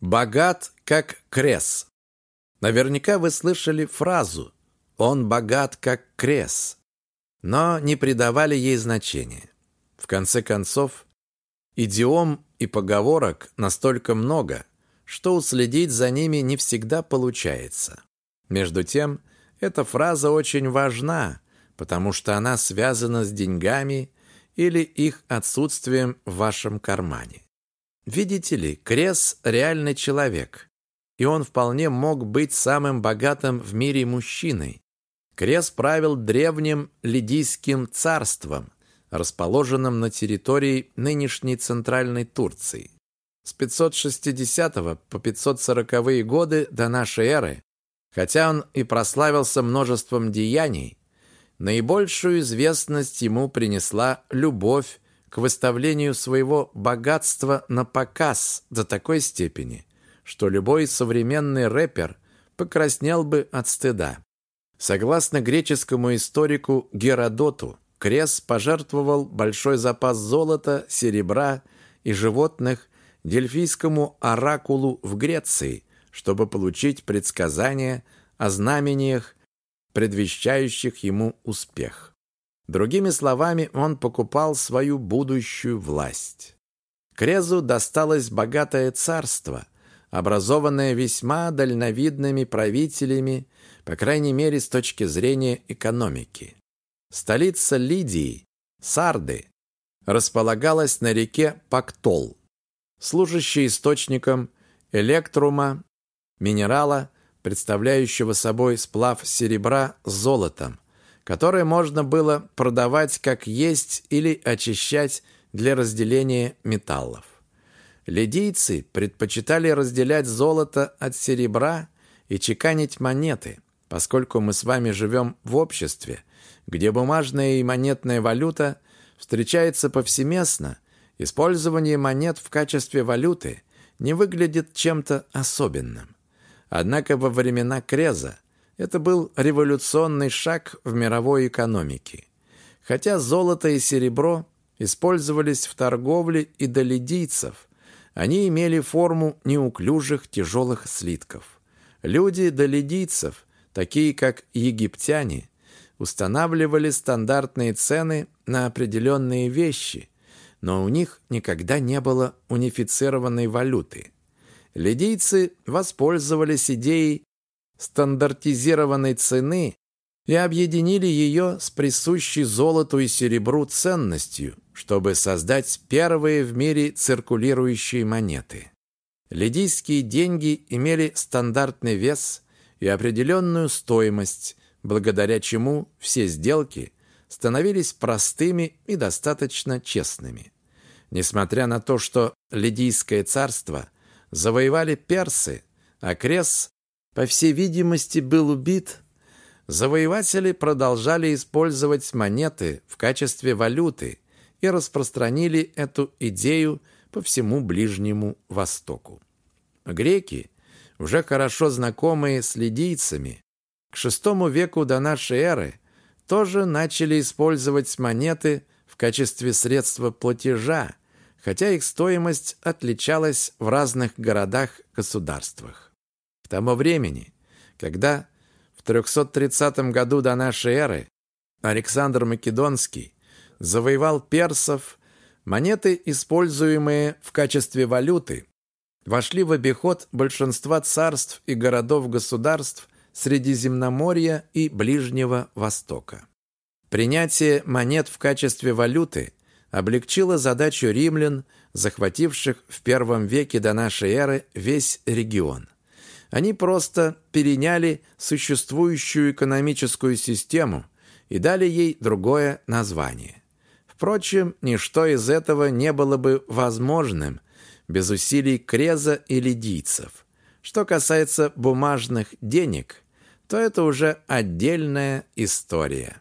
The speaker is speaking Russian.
Богат, как Крес. Наверняка вы слышали фразу «Он богат, как Крес», но не придавали ей значения. В конце концов, идиом и поговорок настолько много, что уследить за ними не всегда получается. Между тем, эта фраза очень важна, потому что она связана с деньгами или их отсутствием в вашем кармане. Видите ли, Крес – реальный человек, и он вполне мог быть самым богатым в мире мужчиной. Крес правил древним Лидийским царством, расположенным на территории нынешней Центральной Турции. С 560 по 540 годы до нашей эры, хотя он и прославился множеством деяний, наибольшую известность ему принесла любовь к выставлению своего богатства на показ до такой степени, что любой современный рэпер покраснел бы от стыда. Согласно греческому историку Геродоту, Крес пожертвовал большой запас золота, серебра и животных дельфийскому оракулу в Греции, чтобы получить предсказания о знамениях, предвещающих ему успех. Другими словами, он покупал свою будущую власть. Крезу досталось богатое царство, образованное весьма дальновидными правителями, по крайней мере, с точки зрения экономики. Столица Лидии, Сарды, располагалась на реке Пактол, служащей источником электрума, минерала, представляющего собой сплав серебра с золотом, которое можно было продавать как есть или очищать для разделения металлов. Лидийцы предпочитали разделять золото от серебра и чеканить монеты, поскольку мы с вами живем в обществе, где бумажная и монетная валюта встречается повсеместно, использование монет в качестве валюты не выглядит чем-то особенным. Однако во времена Креза это был революционный шаг в мировой экономике. Хотя золото и серебро использовались в торговле и до лидийцев, они имели форму неуклюжих тяжелых слитков. Люди до лидийцев, такие как египтяне, устанавливали стандартные цены на определенные вещи, но у них никогда не было унифицированной валюты. Лидийцы воспользовались идеей стандартизированной цены и объединили ее с присущей золоту и серебру ценностью, чтобы создать первые в мире циркулирующие монеты. Лидийские деньги имели стандартный вес и определенную стоимость, благодаря чему все сделки становились простыми и достаточно честными. Несмотря на то, что Лидийское царство завоевали персы, а Крес по всей видимости, был убит, завоеватели продолжали использовать монеты в качестве валюты и распространили эту идею по всему Ближнему Востоку. Греки, уже хорошо знакомые с лидийцами, к VI веку до нашей эры тоже начали использовать монеты в качестве средства платежа, хотя их стоимость отличалась в разных городах-государствах. К тому времени, когда в 330 году до нашей эры Александр Македонский завоевал персов, монеты, используемые в качестве валюты, вошли в обиход большинства царств и городов-государств Средиземноморья и Ближнего Востока. Принятие монет в качестве валюты облегчило задачу римлян, захвативших в первом веке до нашей эры весь регион. Они просто переняли существующую экономическую систему и дали ей другое название. Впрочем, ничто из этого не было бы возможным без усилий Креза и лидийцев. Что касается бумажных денег, то это уже отдельная история.